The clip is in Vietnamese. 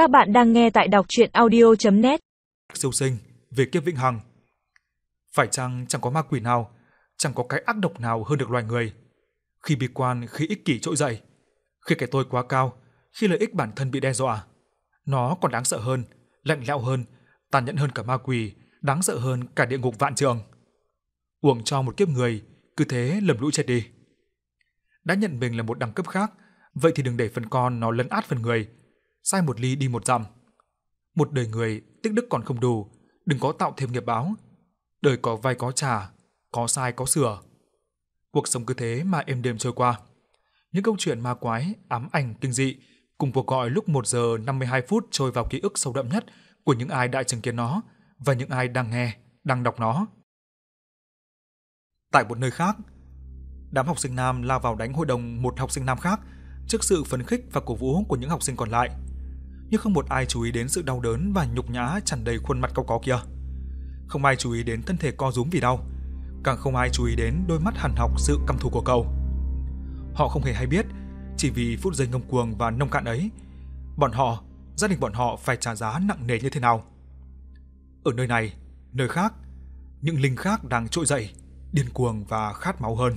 Các bạn đang nghe tại đọc chuyện audio.net Siêu sinh, về kiếp vĩnh hằng. Phải chăng chẳng có ma quỷ nào, chẳng có cái ác độc nào hơn được loài người. Khi bi quan, khi ích kỷ trỗi dậy, khi cái tôi quá cao, khi lợi ích bản thân bị đe dọa. Nó còn đáng sợ hơn, lạnh lẽo hơn, tàn nhẫn hơn cả ma quỷ, đáng sợ hơn cả địa ngục vạn trường. Uổng cho một kiếp người, cứ thế lầm lũ chết đi. Đã nhận mình là một đẳng cấp khác, vậy thì đừng để phần con nó lấn át phần người, sai một ly đi một dặm. Một đời người tích đức còn không đủ, đừng có tạo thêm nghiệp báo. Đời có vay có trả, có sai có sửa. Cuộc sống cứ thế mà êm đềm trôi qua. Những câu chuyện ma quái, ám ảnh kinh dị cùng cuộc gọi lúc 1 giờ 52 phút trôi vào ký ức sâu đậm nhất của những ai đã chứng kiến nó và những ai đang nghe, đang đọc nó. Tại một nơi khác, đám học sinh nam lao vào đánh hội đồng một học sinh nam khác trước sự phấn khích và cổ vũ của những học sinh còn lại. Nhưng không một ai chú ý đến sự đau đớn và nhục nhã tràn đầy khuôn mặt cau có kia. Không ai chú ý đến thân thể co rúm vì đau, càng không ai chú ý đến đôi mắt hằn học sự căm thù của cậu. Họ không hề hay biết, chỉ vì phút giây ngông cuồng và nông cạn ấy, bọn họ, gia đình bọn họ phải trả giá nặng nề như thế nào. Ở nơi này, nơi khác, những linh khác đang trỗi dậy, điên cuồng và khát máu hơn.